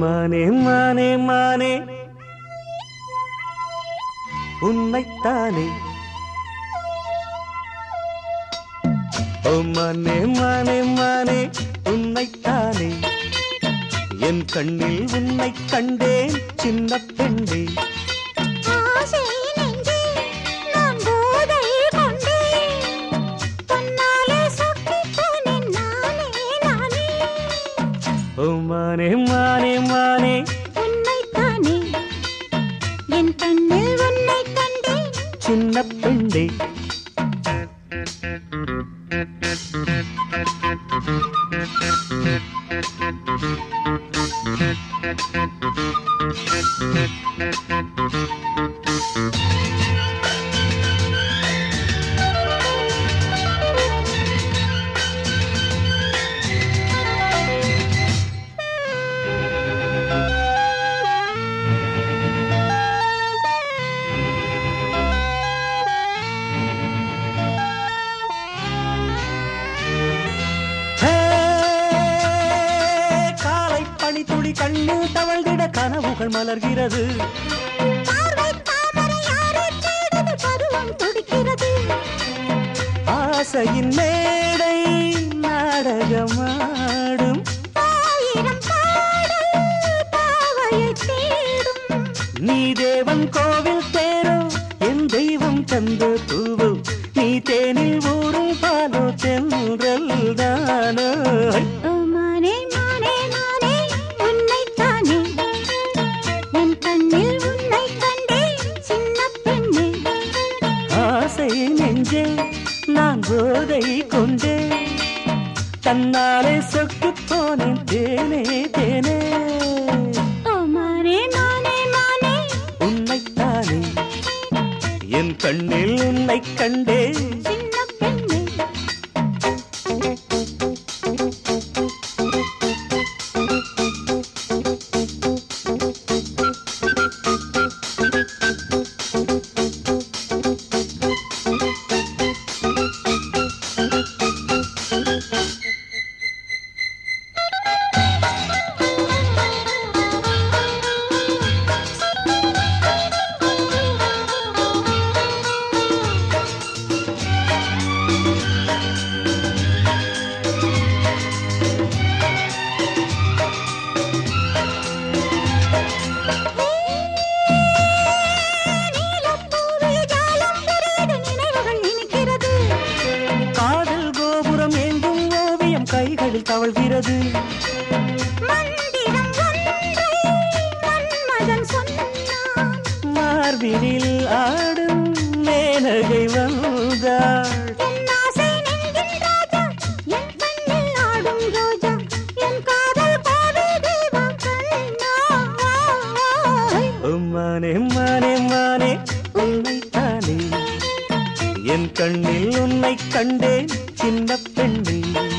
மானே மானே மானே. உன்னைத்தானே. ஓ மானே மானே மானே. உன்னைத்தானே. என் கண்ணில் உன்னை கண்டேன் சின்ன பெண்ணே. ஆசை நெஞ்சே நான் போதை கொண்டேன். தன்னாலே சொக்கிப் போனேன் நானே நானே. ஓ மானே மானே. மானே உன்னைத்தானே. என் கண்ணில் உன்னை கண்டேன். சின்ன பெண்ணே. ஹே, பனித்துளி கண்ணில் தவழ்ந்திட கனவுகள் மலர்கிறது. ஆசையின் மேடை நாடகமாடும். நீ தேவன் கோவில் தேரோ என் தெய்வம் தந்த பூவோ நீ தேனில் ஊறும் பாலோ தென்றல் தானோ. கொண்டே தன்னாலே சொக்கு போனேன். தேனே தேனே. உன்னைத்தானே. என் கண்ணில் உன்னை கண்டே தவழ்கிறது. மார்பினில் ஆடும் மேனகை வந்தாள். மானே மானே மானே உன்னைத்தானே என் கண்ணில் உன்னை கண்டேன் சின்ன பெண்ணே.